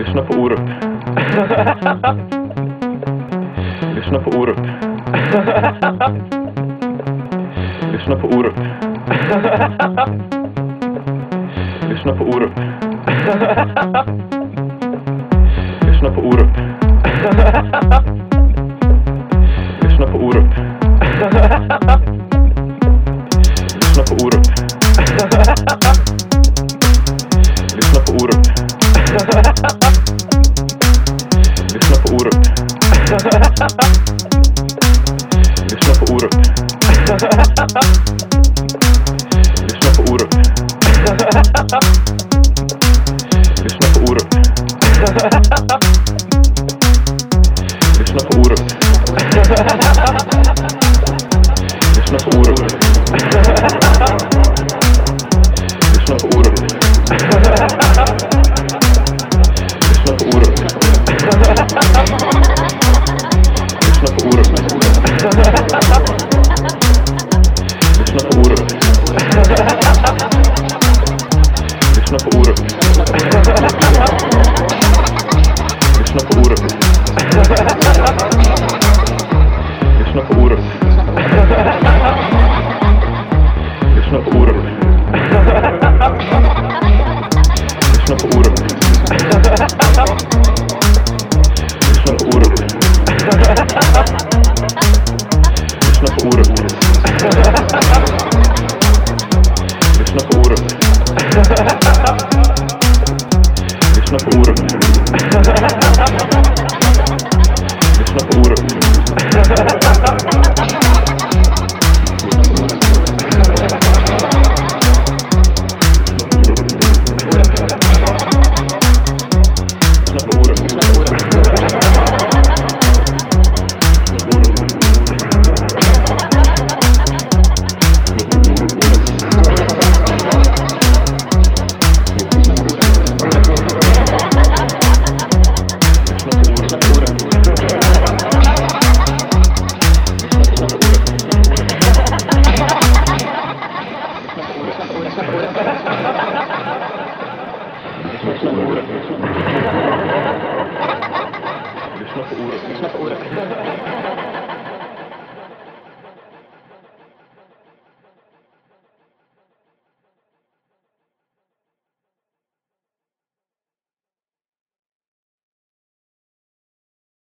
Lyssna på Orup. Lyssna på Orup. Lyssna på Orup. Lyssna på Orup. Lyssna på Orup. Lyssna på Orup. Lyssna på Orup. Lyssna på Orup. Lyssna Je snappen oeren. Je snappen oeren. Je snappen oeren. Je snappen oeren. Je snappen oeren. Knopf oerlijk. snap oren. Ik snap oren. Ik snap oren. Geschlossene Uhr. Geschlossene Uhr.